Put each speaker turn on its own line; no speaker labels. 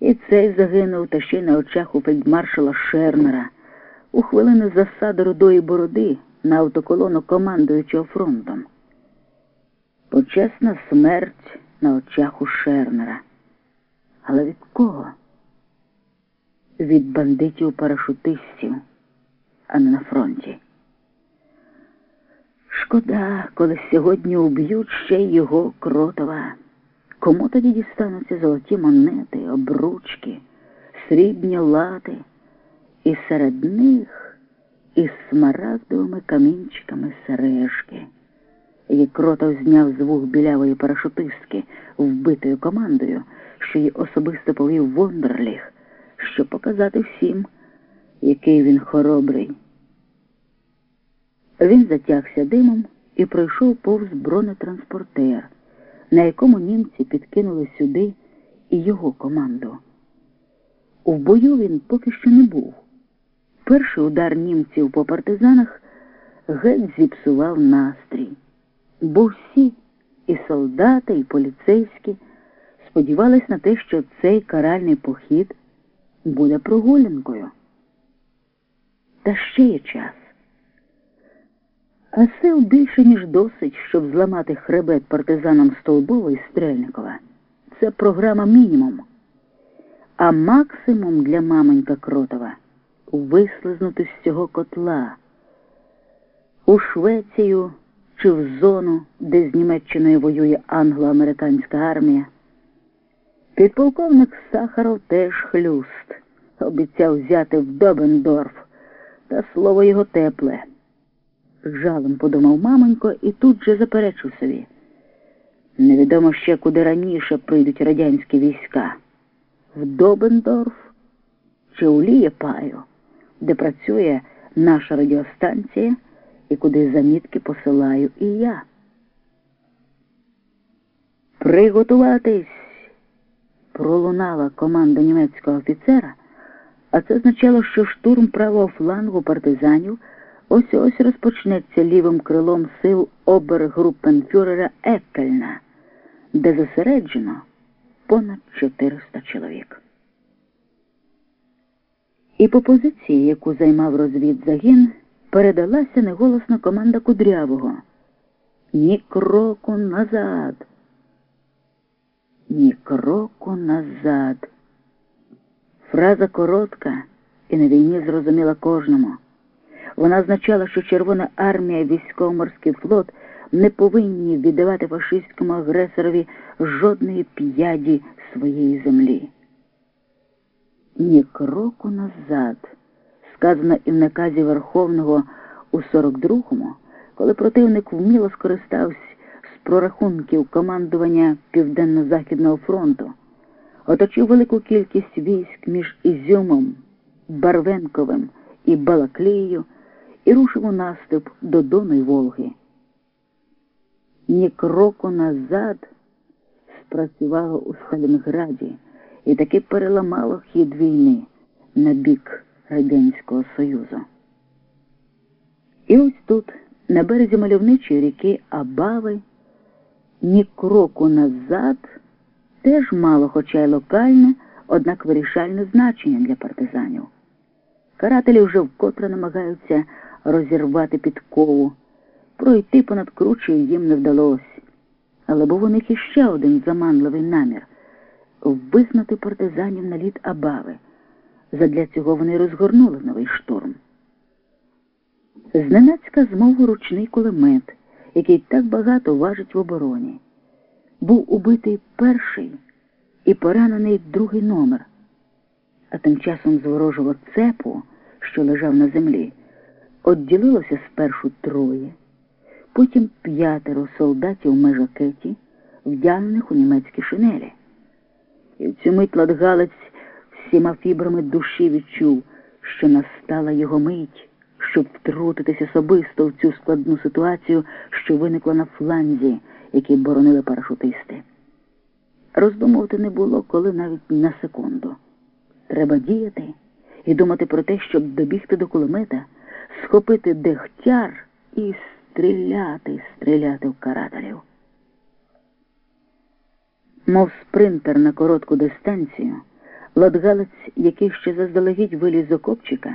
І цей загинув та ще й на очах у фельдмаршала Шернера у хвилини засади рудої бороди на автоколону командуючого фронтом. Почесна смерть на очах у Шернера. Але від кого? Від бандитів-парашутистів, а не на фронті. Шкода, коли сьогодні уб'ють ще його кротова. Кому тоді дістануться золоті монети, обручки, срібні лати, і серед них із смарагдовими камінчиками сережки, які кротов зняв з вух білявої парашутистки, вбитою командою, що її особисто повів Вондерліг, щоб показати всім, який він хоробрий. Він затягся димом і пройшов повз бронетранспортер, на якому німці підкинули сюди і його команду. У бою він поки що не був. Перший удар німців по партизанах геть зіпсував настрій, бо всі, і солдати, і поліцейські, сподівались на те, що цей каральний похід буде прогулянкою. Та ще є час. А сил більше, ніж досить, щоб зламати хребет партизанам Столбова і Стрельникова. Це програма мінімум. А максимум для маменька Кротова вислизнути з цього котла у Швецію чи в зону, де з Німеччиною воює англо-американська армія. Підполковник Сахаров теж хлюст, обіцяв взяти в Добендорф, та слово його тепле. Жалем подумав мамонько і тут же заперечив собі. Невідомо ще, куди раніше прийдуть радянські війська. В Добендорф чи у Лієпаю, де працює наша радіостанція і куди замітки посилаю і я. Приготуватись! Пролунала команда німецького офіцера, а це означало, що штурм правого флангу партизанів ось ось розпочнеться лівим крилом сил обергруппенфюрера Еккельна, де зосереджено понад 400 чоловік. І по позиції, яку займав розвідзагін, передалася неголосна команда Кудрявого. Ні кроку назад. Ні кроку назад. Фраза коротка і на війні зрозуміла кожному. Вона означала, що Червона армія військово-морський флот не повинні віддавати фашистському агресорові жодної п'яді своєї землі. Ні кроку назад, сказано і в наказі Верховного у 42-му, коли противник вміло скористався з прорахунків командування Південно-Західного фронту, оточив велику кількість військ між Ізюмом, Барвенковим і Балаклією і рушив у наступ до Дону й Волги. Ні кроку назад спрацювало у Сталінграді і таки переламало хід війни на бік Радянського Союзу. І ось тут, на березі мальовничої ріки Абави, ні кроку назад теж мало, хоча й локальне, однак вирішальне значення для партизанів. Карателі вже вкотре намагаються розірвати підкову, пройти понад кручею їм не вдалося. Але був у них іще один заманливий намір вигнати партизанів на лід Абави. Задля цього вони розгорнули новий штурм. Зненацька змов ручний кулемет, який так багато важить в обороні. Був убитий перший і поранений другий номер, а тим часом з ворожого цепу, що лежав на землі, Отділилося спершу троє, потім п'ятеро солдатів межакеті, вдягнених у німецькі шинелі. І в цю мить Ладгалець всіма фібрами душі відчув, що настала його мить, щоб втрутитись особисто в цю складну ситуацію, що виникла на фланзі, який боронили парашутисти. Роздумувати не було коли навіть на секунду. Треба діяти і думати про те, щоб добігти до кулемета схопити дегтяр і стріляти, стріляти в карателів. Мов спринтер на коротку дистанцію, Ладгалець, який ще заздалегідь виліз з окопчика,